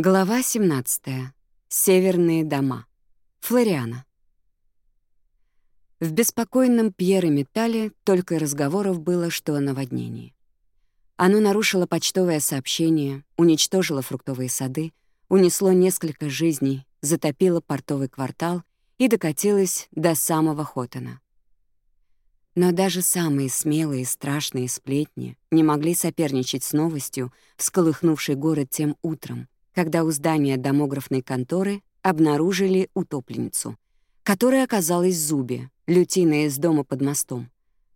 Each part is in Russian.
Глава 17. Северные дома. Флориана. В беспокойном Пьере Металле только разговоров было, что о наводнении. Оно нарушило почтовое сообщение, уничтожило фруктовые сады, унесло несколько жизней, затопило портовый квартал и докатилось до самого Хоттена. Но даже самые смелые и страшные сплетни не могли соперничать с новостью, всколыхнувшей город тем утром — когда у здания домографной конторы обнаружили утопленницу, которая оказалась в зубе лютина из дома под мостом.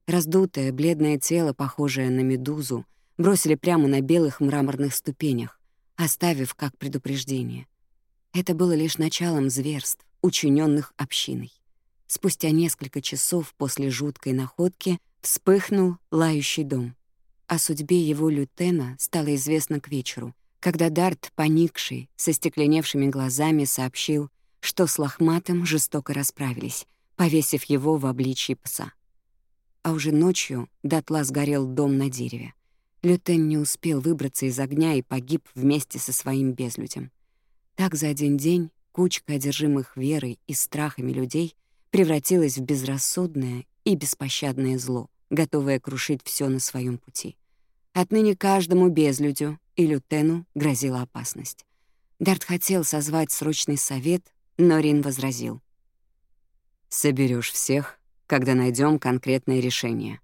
Раздутое, бледное тело, похожее на медузу, бросили прямо на белых мраморных ступенях, оставив как предупреждение. Это было лишь началом зверств, учиненных общиной. Спустя несколько часов после жуткой находки вспыхнул лающий дом. О судьбе его лютена стало известно к вечеру, когда Дарт, поникший, со стекленевшими глазами, сообщил, что с лохматым жестоко расправились, повесив его в обличье пса. А уже ночью дотла сгорел дом на дереве. Лютен не успел выбраться из огня и погиб вместе со своим безлюдем. Так за один день кучка одержимых верой и страхами людей превратилась в безрассудное и беспощадное зло, готовое крушить все на своем пути. Отныне каждому безлюдю, и Лютену грозила опасность. Дарт хотел созвать срочный совет, но Рин возразил. "Соберешь всех, когда найдем конкретное решение».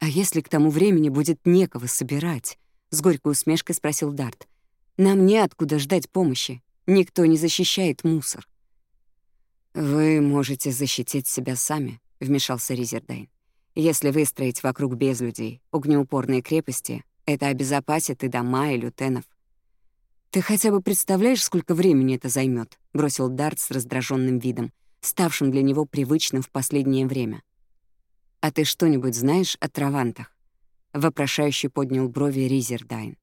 «А если к тому времени будет некого собирать?» — с горькой усмешкой спросил Дарт. «Нам неоткуда ждать помощи. Никто не защищает мусор». «Вы можете защитить себя сами», — вмешался Ризердайн. «Если выстроить вокруг без людей огнеупорные крепости, это обезопасит и дома, и лютенов. «Ты хотя бы представляешь, сколько времени это займет? бросил Дарт с раздраженным видом, ставшим для него привычным в последнее время. «А ты что-нибудь знаешь о травантах?» — Вопрошающий поднял брови Ризердайн.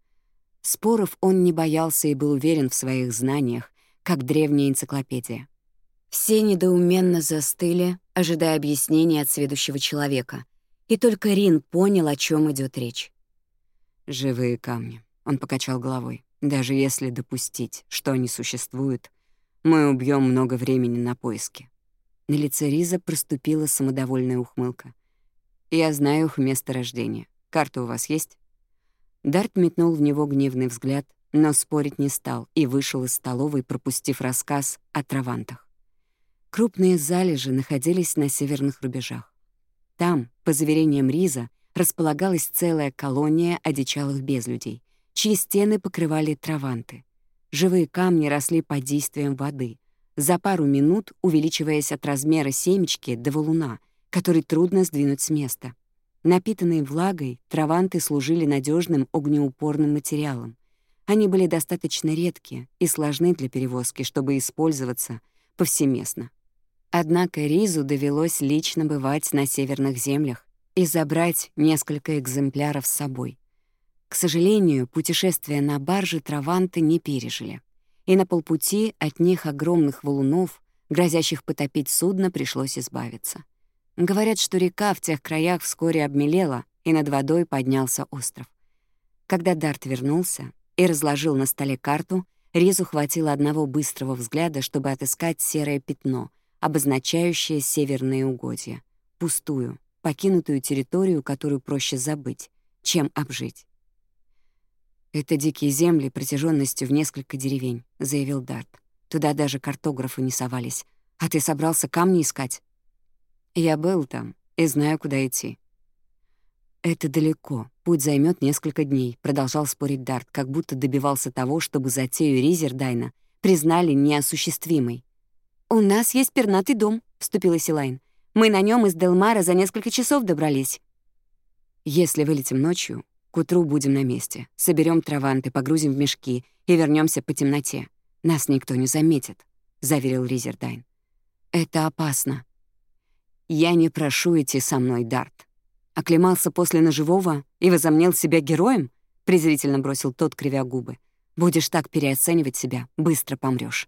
Споров он не боялся и был уверен в своих знаниях, как древняя энциклопедия. Все недоуменно застыли, ожидая объяснения от следующего человека. И только Рин понял, о чем идет речь живые камни. Он покачал головой. Даже если допустить, что они существуют, мы убьем много времени на поиски. На лице Риза проступила самодовольная ухмылка. Я знаю их место рождения. Карта у вас есть? Дарт метнул в него гневный взгляд, но спорить не стал и вышел из столовой, пропустив рассказ о травантах. Крупные залежи находились на северных рубежах. Там, по заверениям Риза, располагалась целая колония одичалых безлюдей, чьи стены покрывали траванты. Живые камни росли под действием воды, за пару минут увеличиваясь от размера семечки до валуна, который трудно сдвинуть с места. Напитанные влагой, траванты служили надежным огнеупорным материалом. Они были достаточно редкие и сложны для перевозки, чтобы использоваться повсеместно. Однако Ризу довелось лично бывать на северных землях, и забрать несколько экземпляров с собой. К сожалению, путешествия на барже траванты не пережили, и на полпути от них огромных валунов, грозящих потопить судно, пришлось избавиться. Говорят, что река в тех краях вскоре обмелела, и над водой поднялся остров. Когда Дарт вернулся и разложил на столе карту, Ризу хватило одного быстрого взгляда, чтобы отыскать серое пятно, обозначающее северные угодья, пустую, покинутую территорию, которую проще забыть, чем обжить. «Это дикие земли протяженностью в несколько деревень», — заявил Дарт. «Туда даже картографы не совались. А ты собрался камни искать?» «Я был там и знаю, куда идти». «Это далеко. Путь займет несколько дней», — продолжал спорить Дарт, как будто добивался того, чтобы затею Ризердайна признали неосуществимой. «У нас есть пернатый дом», — вступила Силайн. Мы на нем из Делмара за несколько часов добрались. Если вылетим ночью, к утру будем на месте. Соберем траванты, погрузим в мешки и вернемся по темноте. Нас никто не заметит, заверил Ризердайн. Это опасно. Я не прошу идти со мной, Дарт. Оклемался после ножевого и возомнил себя героем? презрительно бросил тот, кривя губы. Будешь так переоценивать себя, быстро помрешь.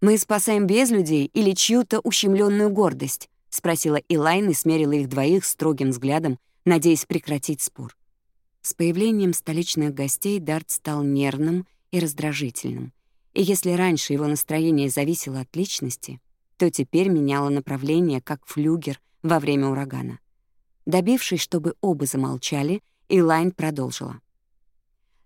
Мы спасаем без людей или чью-то ущемленную гордость. — спросила Илайн и смерила их двоих строгим взглядом, надеясь прекратить спор. С появлением столичных гостей Дарт стал нервным и раздражительным. И если раньше его настроение зависело от личности, то теперь меняло направление, как флюгер во время урагана. Добившись, чтобы оба замолчали, Илайн продолжила.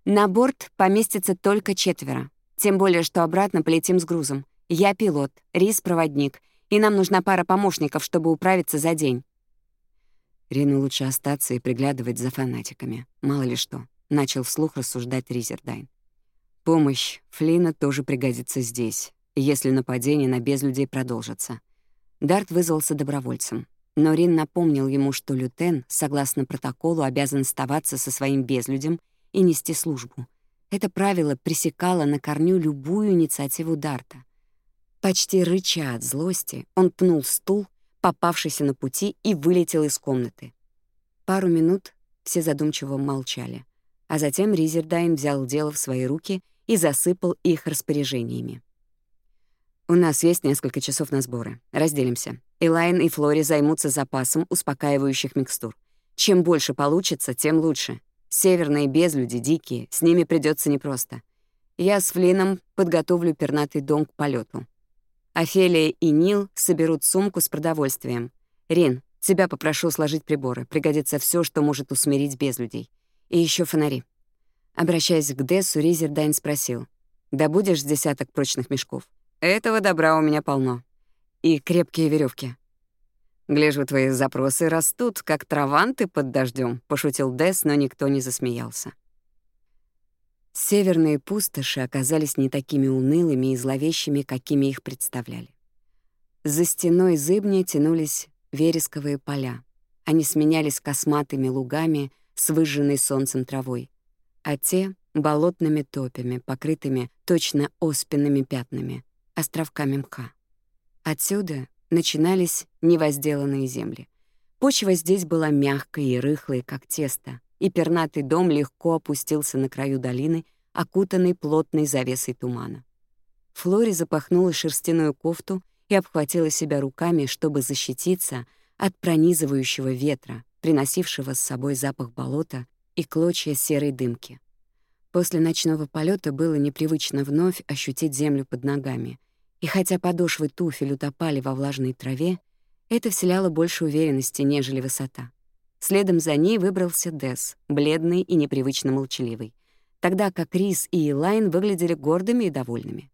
«На борт поместится только четверо, тем более, что обратно полетим с грузом. Я пилот, Рис — проводник, и нам нужна пара помощников, чтобы управиться за день». Рину лучше остаться и приглядывать за фанатиками. Мало ли что. Начал вслух рассуждать Ризердайн. Помощь Флина тоже пригодится здесь, если нападение на безлюдей продолжится. Дарт вызвался добровольцем. Но Рин напомнил ему, что Лютен, согласно протоколу, обязан оставаться со своим безлюдем и нести службу. Это правило пресекало на корню любую инициативу Дарта. Почти рыча от злости, он пнул стул, попавшийся на пути, и вылетел из комнаты. Пару минут все задумчиво молчали, а затем Ризердайн взял дело в свои руки и засыпал их распоряжениями. «У нас есть несколько часов на сборы. Разделимся. Элайн и Флори займутся запасом успокаивающих микстур. Чем больше получится, тем лучше. Северные безлюди дикие, с ними придется непросто. Я с Флином подготовлю пернатый дом к полету. Афелия и Нил соберут сумку с продовольствием. Рин, тебя попрошу сложить приборы. Пригодится все, что может усмирить без людей. И еще фонари. Обращаясь к Дессу, Ризердайн спросил. «Добудешь с десяток прочных мешков?» «Этого добра у меня полно. И крепкие веревки. «Гляжу, твои запросы растут, как траванты под дождем, пошутил Десс, но никто не засмеялся. Северные пустоши оказались не такими унылыми и зловещими, какими их представляли. За стеной зыбня тянулись вересковые поля. Они сменялись косматыми лугами с выжженной солнцем травой, а те — болотными топями, покрытыми точно оспенными пятнами, островками мха. Отсюда начинались невозделанные земли. Почва здесь была мягкой и рыхлой, как тесто, и пернатый дом легко опустился на краю долины, окутанный плотной завесой тумана. Флори запахнула шерстяную кофту и обхватила себя руками, чтобы защититься от пронизывающего ветра, приносившего с собой запах болота и клочья серой дымки. После ночного полета было непривычно вновь ощутить землю под ногами, и хотя подошвы туфель утопали во влажной траве, это вселяло больше уверенности, нежели высота. Следом за ней выбрался Дес, бледный и непривычно молчаливый, тогда как Рис и Элайн выглядели гордыми и довольными.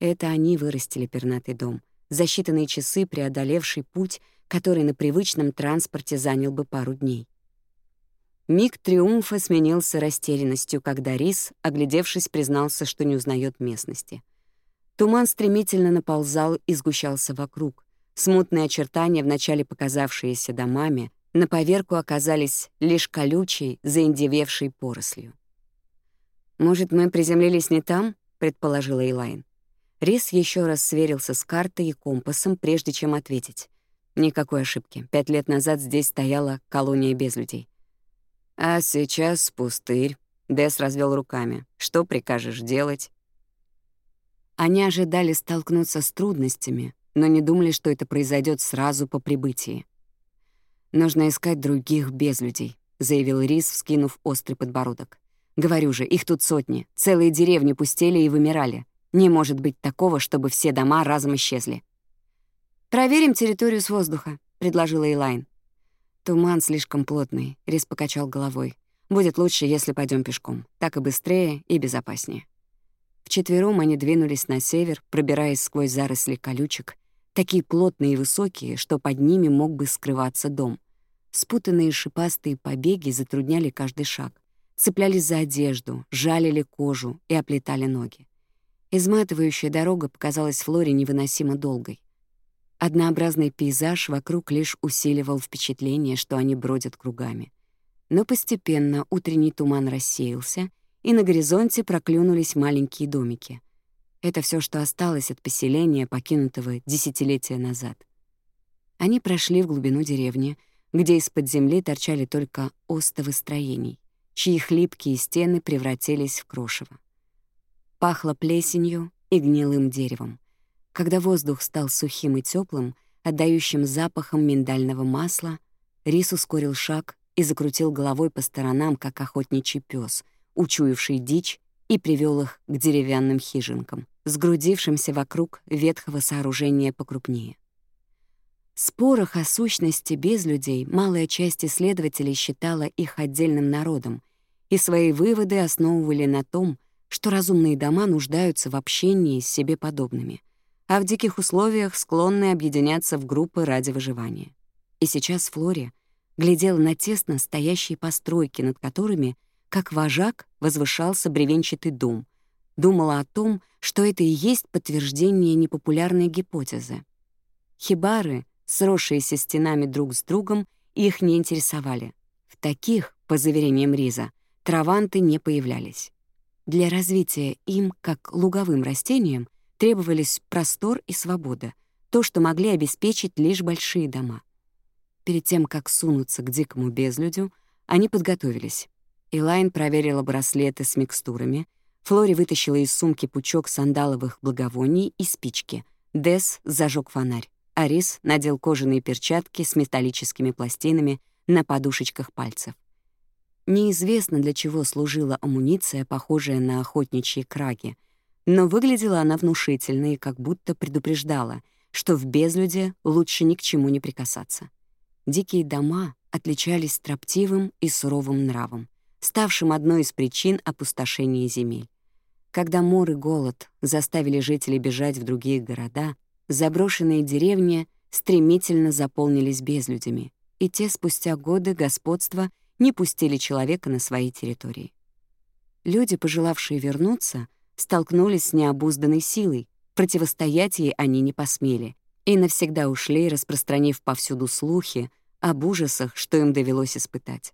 Это они вырастили пернатый дом, за считанные часы преодолевший путь, который на привычном транспорте занял бы пару дней. Миг триумфа сменился растерянностью, когда Рис, оглядевшись, признался, что не узнает местности. Туман стремительно наползал и сгущался вокруг. Смутные очертания, вначале показавшиеся домами, на поверку оказались лишь колючей, заиндевевшей порослью. «Может, мы приземлились не там?» — предположила Элайн. Рис еще раз сверился с картой и компасом, прежде чем ответить. Никакой ошибки. Пять лет назад здесь стояла колония без людей. «А сейчас пустырь», — Дэс развел руками. «Что прикажешь делать?» Они ожидали столкнуться с трудностями, но не думали, что это произойдет сразу по прибытии. «Нужно искать других без людей», — заявил Рис, вскинув острый подбородок. «Говорю же, их тут сотни. Целые деревни пустели и вымирали. Не может быть такого, чтобы все дома разом исчезли». «Проверим территорию с воздуха», — предложила Элайн. «Туман слишком плотный», — Рис покачал головой. «Будет лучше, если пойдем пешком. Так и быстрее, и безопаснее». Вчетвером они двинулись на север, пробираясь сквозь заросли колючек — такие плотные и высокие, что под ними мог бы скрываться дом. Спутанные шипастые побеги затрудняли каждый шаг, цеплялись за одежду, жалили кожу и оплетали ноги. Изматывающая дорога показалась Флоре невыносимо долгой. Однообразный пейзаж вокруг лишь усиливал впечатление, что они бродят кругами. Но постепенно утренний туман рассеялся, и на горизонте проклюнулись маленькие домики — это все, что осталось от поселения, покинутого десятилетия назад. Они прошли в глубину деревни, где из-под земли торчали только остовы строений, чьи хлипкие стены превратились в крошево. Пахло плесенью и гнилым деревом. Когда воздух стал сухим и теплым, отдающим запахом миндального масла, Рис ускорил шаг и закрутил головой по сторонам, как охотничий пес, учуявший дичь и привел их к деревянным хижинкам, сгрудившимся вокруг ветхого сооружения покрупнее. В Спорах о сущности без людей малая часть исследователей считала их отдельным народом, и свои выводы основывали на том, что разумные дома нуждаются в общении с себе подобными, а в диких условиях склонны объединяться в группы ради выживания. И сейчас Флория глядела на тесно стоящие постройки, над которыми — как вожак возвышался бревенчатый дом. Думала о том, что это и есть подтверждение непопулярной гипотезы. Хибары, сросшиеся стенами друг с другом, их не интересовали. В таких, по заверениям Риза, траванты не появлялись. Для развития им, как луговым растениям, требовались простор и свобода, то, что могли обеспечить лишь большие дома. Перед тем, как сунуться к дикому безлюдю, они подготовились. Элайн проверила браслеты с микстурами, Флори вытащила из сумки пучок сандаловых благовоний и спички. Дес зажег фонарь. Арис надел кожаные перчатки с металлическими пластинами на подушечках пальцев. Неизвестно, для чего служила амуниция, похожая на охотничьи краги, но выглядела она внушительно и как будто предупреждала, что в безлюде лучше ни к чему не прикасаться. Дикие дома отличались строптивым и суровым нравом ставшим одной из причин опустошения земель. Когда мор и голод заставили жителей бежать в другие города, заброшенные деревни стремительно заполнились безлюдями, и те спустя годы господства не пустили человека на свои территории. Люди, пожелавшие вернуться, столкнулись с необузданной силой, противостоять ей они не посмели, и навсегда ушли, распространив повсюду слухи об ужасах, что им довелось испытать.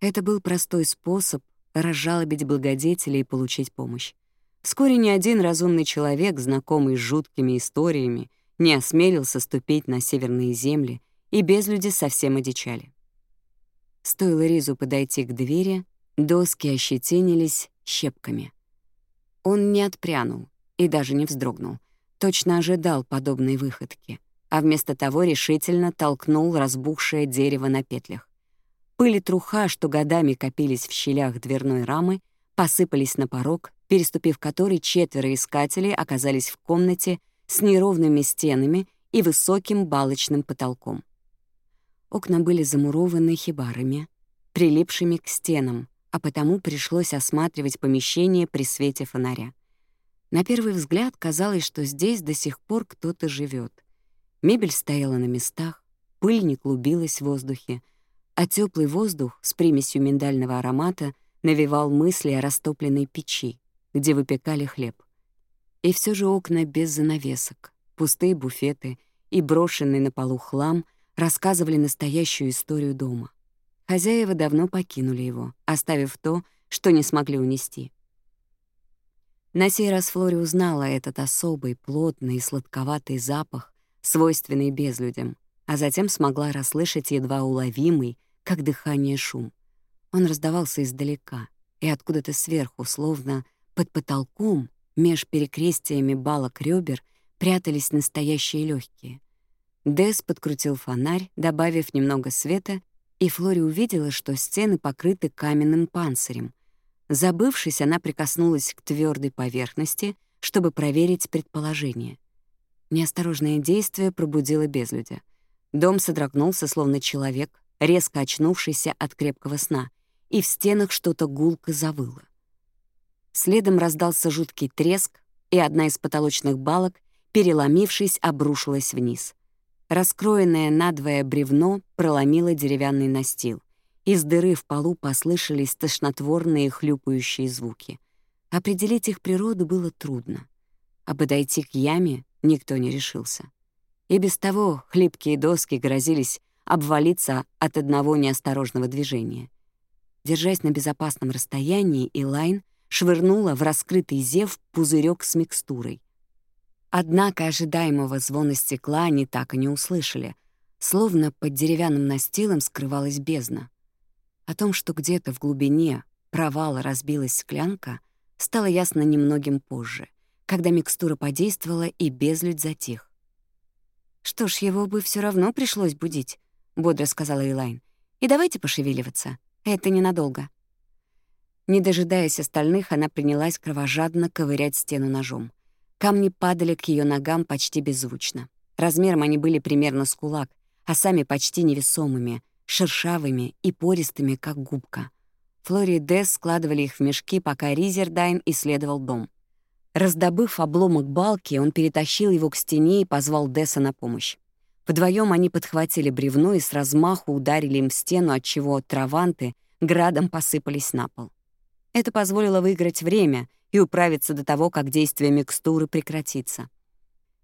Это был простой способ разжалобить благодетелей и получить помощь. Вскоре ни один разумный человек, знакомый с жуткими историями, не осмелился ступить на северные земли, и безлюди совсем одичали. Стоило Ризу подойти к двери, доски ощетинились щепками. Он не отпрянул и даже не вздрогнул, точно ожидал подобной выходки, а вместо того решительно толкнул разбухшее дерево на петлях. Пыль и труха, что годами копились в щелях дверной рамы, посыпались на порог, переступив который четверо искателей оказались в комнате с неровными стенами и высоким балочным потолком. Окна были замурованы хибарами, прилипшими к стенам, а потому пришлось осматривать помещение при свете фонаря. На первый взгляд казалось, что здесь до сих пор кто-то живет. Мебель стояла на местах, пыль не клубилась в воздухе — а теплый воздух с примесью миндального аромата навевал мысли о растопленной печи, где выпекали хлеб. И все же окна без занавесок, пустые буфеты и брошенный на полу хлам рассказывали настоящую историю дома. Хозяева давно покинули его, оставив то, что не смогли унести. На сей раз Флори узнала этот особый, плотный и сладковатый запах, свойственный безлюдям, а затем смогла расслышать едва уловимый, как дыхание шум. Он раздавался издалека, и откуда-то сверху, словно под потолком, меж перекрестиями балок ребер, прятались настоящие легкие. Дес подкрутил фонарь, добавив немного света, и Флори увидела, что стены покрыты каменным панцирем. Забывшись, она прикоснулась к твердой поверхности, чтобы проверить предположение. Неосторожное действие пробудило безлюдя. Дом содрогнулся, словно человек, резко очнувшийся от крепкого сна, и в стенах что-то гулко завыло. Следом раздался жуткий треск, и одна из потолочных балок, переломившись, обрушилась вниз. Раскроенное надвое бревно проломило деревянный настил. Из дыры в полу послышались тошнотворные хлюпающие звуки. Определить их природу было трудно. А подойти к яме никто не решился. И без того хлипкие доски грозились обвалиться от одного неосторожного движения. Держась на безопасном расстоянии, Элайн швырнула в раскрытый зев пузырек с микстурой. Однако ожидаемого звона стекла они так и не услышали. Словно под деревянным настилом скрывалась бездна. О том, что где-то в глубине провала разбилась склянка, стало ясно немногим позже, когда микстура подействовала и безлюдь затих. Что ж, его бы все равно пришлось будить. — бодро сказала Элайн. «И давайте пошевеливаться. Это ненадолго». Не дожидаясь остальных, она принялась кровожадно ковырять стену ножом. Камни падали к ее ногам почти беззвучно. Размером они были примерно с кулак, а сами почти невесомыми, шершавыми и пористыми, как губка. Флори и Десс складывали их в мешки, пока Ризердайн исследовал дом. Раздобыв обломок балки, он перетащил его к стене и позвал Десса на помощь. Вдвоем они подхватили бревно и с размаху ударили им в стену, отчего траванты градом посыпались на пол. Это позволило выиграть время и управиться до того, как действие микстуры прекратится.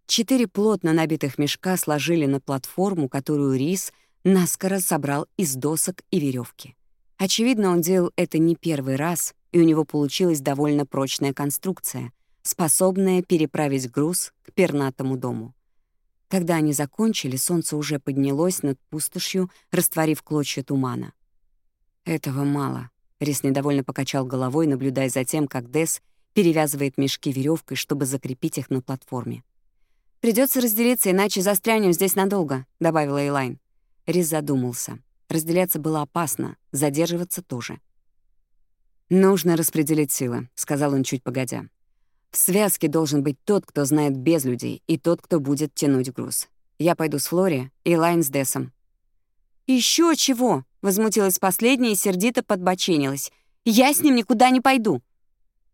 Четыре плотно набитых мешка сложили на платформу, которую Рис наскоро собрал из досок и веревки. Очевидно, он делал это не первый раз, и у него получилась довольно прочная конструкция, способная переправить груз к пернатому дому. Когда они закончили, солнце уже поднялось над пустошью, растворив клочья тумана. «Этого мало», — Рис недовольно покачал головой, наблюдая за тем, как Дес перевязывает мешки веревкой, чтобы закрепить их на платформе. Придется разделиться, иначе застрянем здесь надолго», — добавила Элайн. Рис задумался. Разделяться было опасно, задерживаться тоже. «Нужно распределить силы», — сказал он чуть погодя. В связке должен быть тот, кто знает безлюдей, и тот, кто будет тянуть груз. Я пойду с Флори Элайн с Десом». «Ещё чего?» — возмутилась последняя и сердито подбоченилась. «Я с ним никуда не пойду».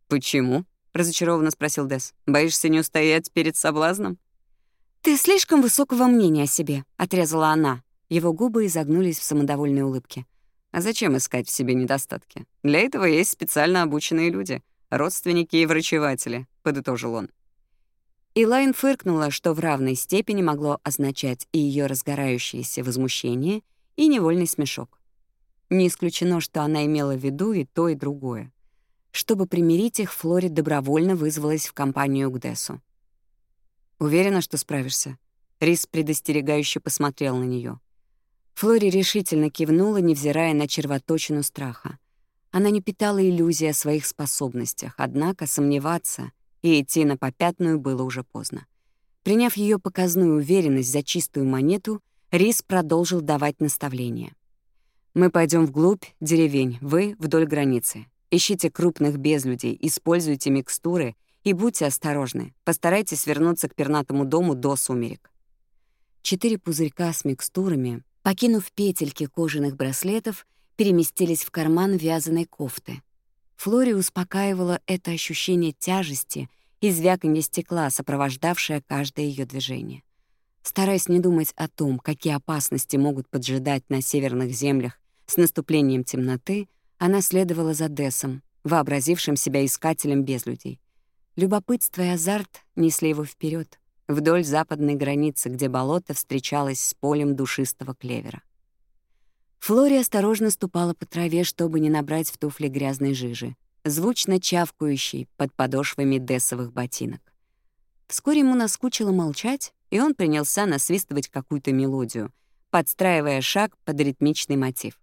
«Почему?» — разочарованно спросил Дес. «Боишься не устоять перед соблазном?» «Ты слишком высокого мнения о себе», — отрезала она. Его губы изогнулись в самодовольной улыбке. «А зачем искать в себе недостатки? Для этого есть специально обученные люди» родственники и врачеватели», — подытожил он. Илайн фыркнула, что в равной степени могло означать и ее разгорающееся возмущение, и невольный смешок. Не исключено, что она имела в виду и то, и другое. Чтобы примирить их, Флори добровольно вызвалась в компанию к Дессу. «Уверена, что справишься?» Рис предостерегающе посмотрел на нее. Флори решительно кивнула, невзирая на червоточину страха. Она не питала иллюзий о своих способностях, однако сомневаться и идти на попятную было уже поздно. Приняв ее показную уверенность за чистую монету, Рис продолжил давать наставления. «Мы пойдем вглубь деревень, вы — вдоль границы. Ищите крупных безлюдей, используйте микстуры и будьте осторожны. Постарайтесь вернуться к пернатому дому до сумерек». Четыре пузырька с микстурами, покинув петельки кожаных браслетов — переместились в карман вязаной кофты. Флори успокаивала это ощущение тяжести и звяканье стекла, сопровождавшее каждое ее движение. Стараясь не думать о том, какие опасности могут поджидать на северных землях с наступлением темноты, она следовала за Десом, вообразившим себя искателем без людей. Любопытство и азарт несли его вперед вдоль западной границы, где болото встречалось с полем душистого клевера. Флори осторожно ступала по траве, чтобы не набрать в туфли грязной жижи, звучно чавкающей под подошвами десовых ботинок. Вскоре ему наскучило молчать, и он принялся насвистывать какую-то мелодию, подстраивая шаг под ритмичный мотив.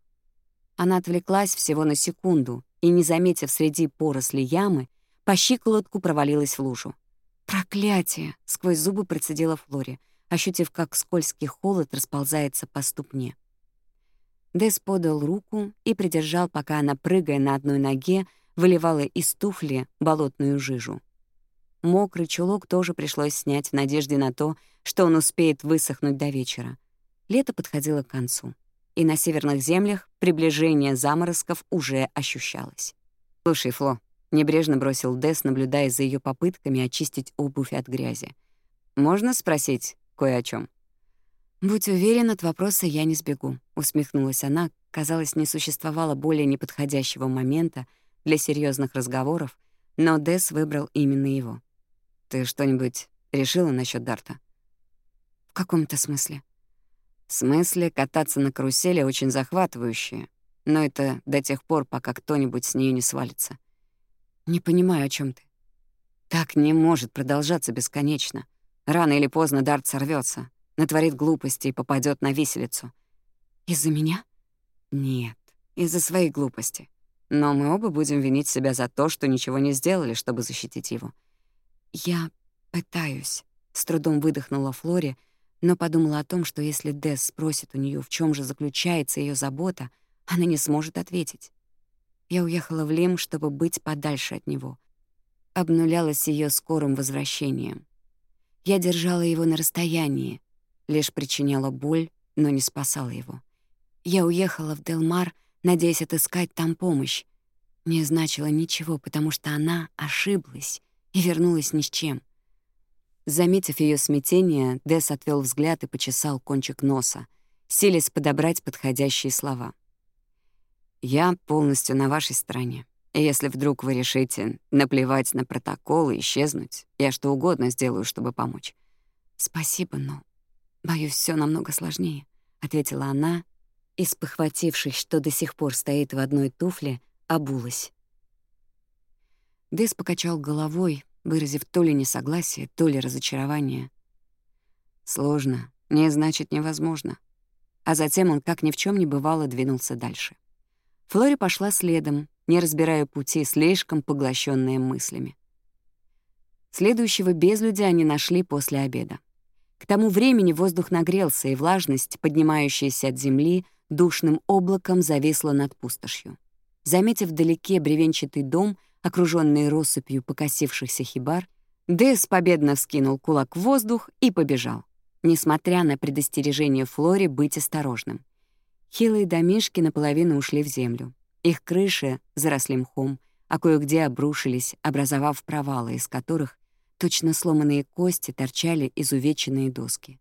Она отвлеклась всего на секунду и, не заметив среди поросли ямы, по щиколотку провалилась в лужу. «Проклятие!» — сквозь зубы процедила Флори, ощутив, как скользкий холод расползается по ступне. Дес подал руку и придержал, пока она, прыгая на одной ноге, выливала из туфли болотную жижу. Мокрый чулок тоже пришлось снять в надежде на то, что он успеет высохнуть до вечера. Лето подходило к концу, и на северных землях приближение заморозков уже ощущалось. «Слушай, Фло», — небрежно бросил Дес, наблюдая за ее попытками очистить обувь от грязи. «Можно спросить кое о чем? «Будь уверен, от вопроса я не сбегу», — усмехнулась она. Казалось, не существовало более неподходящего момента для серьезных разговоров, но Дэс выбрал именно его. «Ты что-нибудь решила насчет Дарта?» «В каком-то смысле?» «В смысле, кататься на карусели очень захватывающе, но это до тех пор, пока кто-нибудь с нее не свалится». «Не понимаю, о чем ты». «Так не может продолжаться бесконечно. Рано или поздно Дарт сорвется натворит глупости и попадет на виселицу. Из-за меня? Нет, из-за своей глупости. Но мы оба будем винить себя за то, что ничего не сделали, чтобы защитить его. Я пытаюсь, с трудом выдохнула Флори, но подумала о том, что если Дэс спросит у нее, в чем же заключается ее забота, она не сможет ответить. Я уехала в Лим, чтобы быть подальше от него. Обнулялась ее скорым возвращением. Я держала его на расстоянии, лишь причиняла боль, но не спасала его. Я уехала в Делмар, надеясь отыскать там помощь. Не значило ничего, потому что она ошиблась и вернулась ни с чем. Заметив ее смятение, Дэс отвел взгляд и почесал кончик носа, силясь подобрать подходящие слова. «Я полностью на вашей стороне. И если вдруг вы решите наплевать на протокол и исчезнуть, я что угодно сделаю, чтобы помочь. Спасибо, но «Боюсь, все намного сложнее», — ответила она, и, что до сих пор стоит в одной туфле, обулась. Дэс покачал головой, выразив то ли несогласие, то ли разочарование. «Сложно, не значит невозможно». А затем он, как ни в чем не бывало, двинулся дальше. Флори пошла следом, не разбирая пути, слишком поглощенные мыслями. Следующего безлюдя они нашли после обеда. К тому времени воздух нагрелся, и влажность, поднимающаяся от земли, душным облаком зависла над пустошью. Заметив вдалеке бревенчатый дом, окруженный россыпью покосившихся хибар, Дэс победно вскинул кулак в воздух и побежал, несмотря на предостережение Флори быть осторожным. Хилые домишки наполовину ушли в землю. Их крыши заросли мхом, а кое-где обрушились, образовав провалы, из которых Точно сломанные кости торчали из изувеченные доски.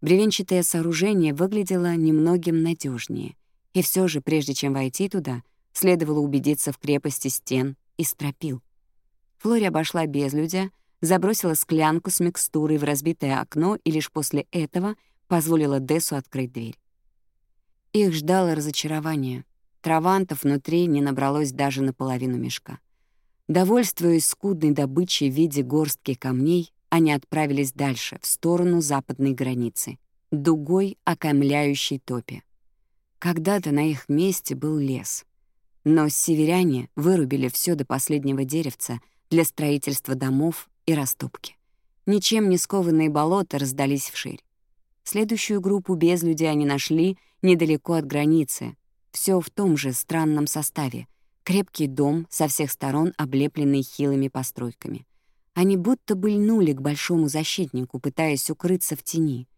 Бревенчатое сооружение выглядело немногим надежнее, и все же, прежде чем войти туда, следовало убедиться в крепости стен и стропил. Флори обошла безлюдя, забросила склянку с микстурой в разбитое окно и лишь после этого позволила Десу открыть дверь. Их ждало разочарование. Травантов внутри не набралось даже наполовину мешка. Довольствуясь скудной добычей в виде горстки камней, они отправились дальше, в сторону западной границы, дугой окаймляющей топи. Когда-то на их месте был лес. Но северяне вырубили все до последнего деревца для строительства домов и растопки. Ничем не скованные болота раздались вширь. Следующую группу без людей они нашли недалеко от границы, все в том же странном составе — Крепкий дом, со всех сторон облепленный хилыми постройками. Они будто бы льнули к большому защитнику, пытаясь укрыться в тени.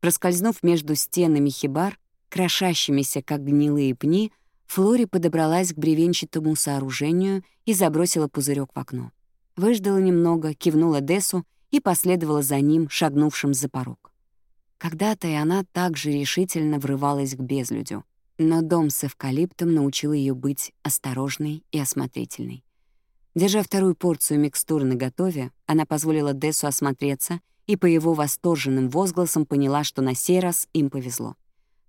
Проскользнув между стенами хибар, крошащимися, как гнилые пни, Флори подобралась к бревенчатому сооружению и забросила пузырек в окно. Выждала немного, кивнула Десу и последовала за ним, шагнувшим за порог. Когда-то и она так же решительно врывалась к безлюдю но дом с эвкалиптом научил ее быть осторожной и осмотрительной. Держа вторую порцию микстур на готове, она позволила Дессу осмотреться и по его восторженным возгласам поняла, что на сей раз им повезло.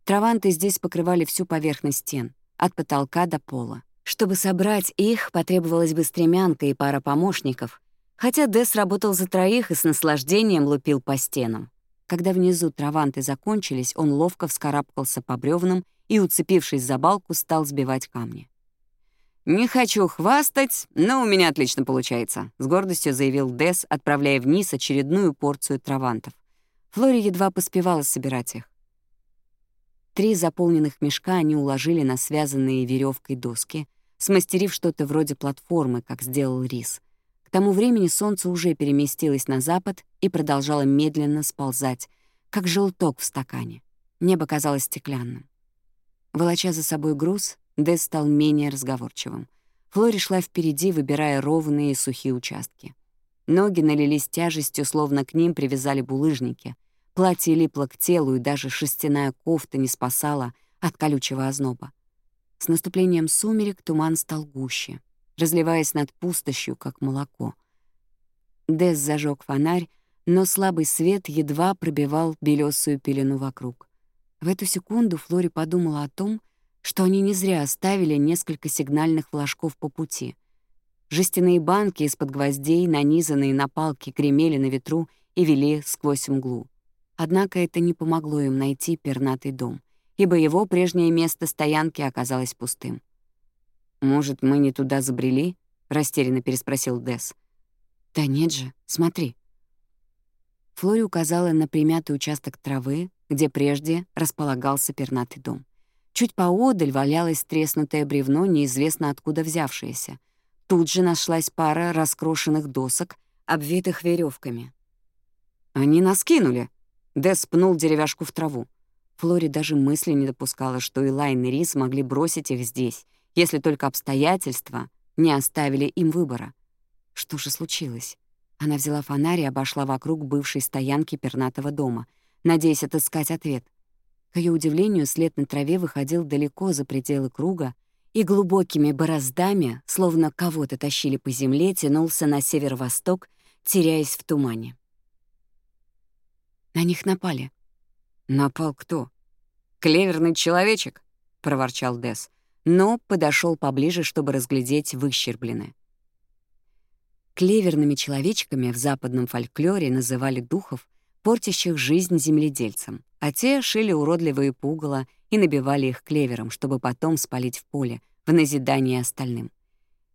Траванты здесь покрывали всю поверхность стен, от потолка до пола. Чтобы собрать их, потребовалась бы стремянка и пара помощников, хотя Десс работал за троих и с наслаждением лупил по стенам. Когда внизу траванты закончились, он ловко вскарабкался по бревнам и, уцепившись за балку, стал сбивать камни. «Не хочу хвастать, но у меня отлично получается», — с гордостью заявил Дес, отправляя вниз очередную порцию травантов. Флори едва поспевала собирать их. Три заполненных мешка они уложили на связанные веревкой доски, смастерив что-то вроде платформы, как сделал Рис. К тому времени солнце уже переместилось на запад и продолжало медленно сползать, как желток в стакане. Небо казалось стеклянным. Волоча за собой груз, Дэс стал менее разговорчивым. Флори шла впереди, выбирая ровные и сухие участки. Ноги налились тяжестью, словно к ним привязали булыжники. Платье липло к телу, и даже шерстяная кофта не спасала от колючего озноба. С наступлением сумерек туман стал гуще, разливаясь над пустошью, как молоко. Дэс зажег фонарь, но слабый свет едва пробивал белесую пелену вокруг. В эту секунду Флори подумала о том, что они не зря оставили несколько сигнальных флажков по пути. Жестяные банки из-под гвоздей, нанизанные на палки, гремели на ветру и вели сквозь мглу. Однако это не помогло им найти пернатый дом, ибо его прежнее место стоянки оказалось пустым. «Может, мы не туда забрели?» — растерянно переспросил Десс. «Да нет же, смотри», Флори указала на примятый участок травы, где прежде располагался пернатый дом. Чуть поодаль валялось треснутое бревно, неизвестно откуда взявшееся. Тут же нашлась пара раскрошенных досок, обвитых веревками. «Они нас кинули!» Дэс пнул деревяшку в траву. Флори даже мысли не допускала, что Элайн и Рис могли бросить их здесь, если только обстоятельства не оставили им выбора. Что же случилось? Она взяла фонарь и обошла вокруг бывшей стоянки пернатого дома, надеясь отыскать ответ. К ее удивлению, след на траве выходил далеко за пределы круга, и глубокими бороздами, словно кого-то тащили по земле, тянулся на северо-восток, теряясь в тумане. На них напали. Напал кто? Клеверный человечек, проворчал Дес, но подошел поближе, чтобы разглядеть выщербленное. Клеверными человечками в западном фольклоре называли духов, портящих жизнь земледельцам, а те шили уродливые пугало и набивали их клевером, чтобы потом спалить в поле, в назидание остальным.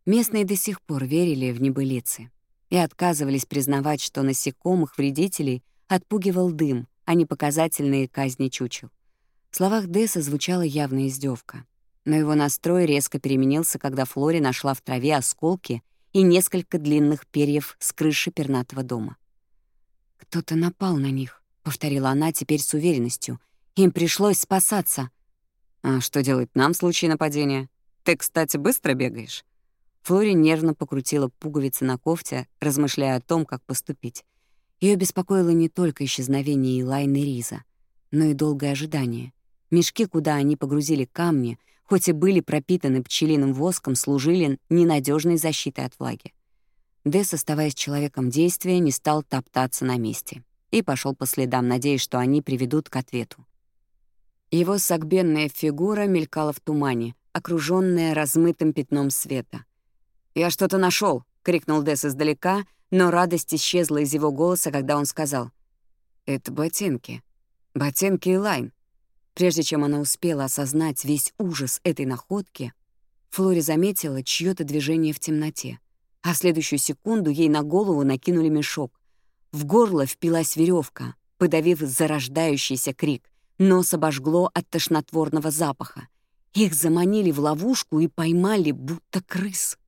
Местные до сих пор верили в небылицы и отказывались признавать, что насекомых вредителей отпугивал дым, а не показательные казни чучел. В словах Десса звучала явная издевка, но его настрой резко переменился, когда Флори нашла в траве осколки и несколько длинных перьев с крыши пернатого дома. «Кто-то напал на них», — повторила она теперь с уверенностью. «Им пришлось спасаться». «А что делать нам в случае нападения? Ты, кстати, быстро бегаешь?» Флори нервно покрутила пуговицы на кофте, размышляя о том, как поступить. Ее беспокоило не только исчезновение Илайны Риза, но и долгое ожидание. Мешки, куда они погрузили камни, хоть и были пропитаны пчелиным воском, служили ненадежной защитой от влаги. Дэс, оставаясь человеком действия, не стал топтаться на месте и пошел по следам, надеясь, что они приведут к ответу. Его согбенная фигура мелькала в тумане, окруженная размытым пятном света. «Я что-то нашел! крикнул Дэс издалека, но радость исчезла из его голоса, когда он сказал. «Это ботинки. Ботинки и лайн. Прежде чем она успела осознать весь ужас этой находки, Флори заметила чьё-то движение в темноте, а в следующую секунду ей на голову накинули мешок. В горло впилась веревка, подавив зарождающийся крик. Нос обожгло от тошнотворного запаха. Их заманили в ловушку и поймали, будто крыс.